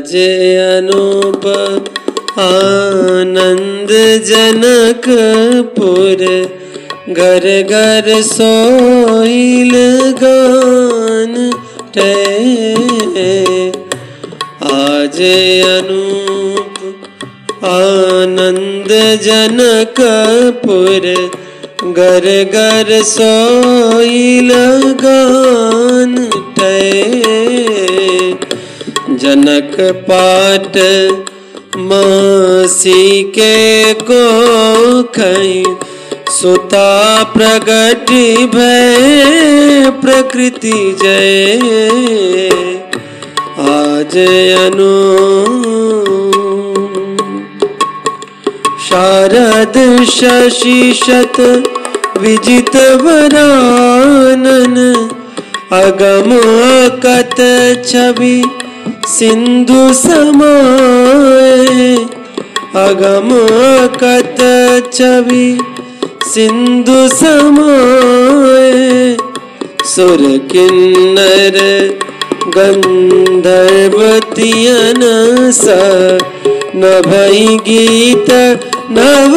आज अनूप, आनंद जनकपुर। घर घर सोइल गान टे आज अनूप, आनंद जनकपुर। घर घर सोइल गान जनक पाट मासी के को खई सुता प्रगट भय प्रकृति जय। आज अनु शारद शशि शत विजित वरानन अगम कत छवि सिंधु समाए अगम कत छवि सिंधु समाए सुर किन्नर गंधर्वतियन स न भई गीत नव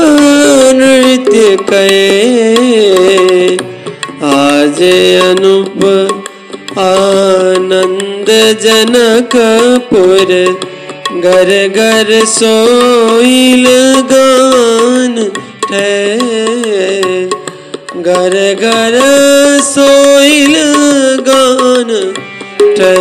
नृत्य कै आज अनुप आनंद जनकपुर घर घर सोइल गान घर घर सोइल गान ठे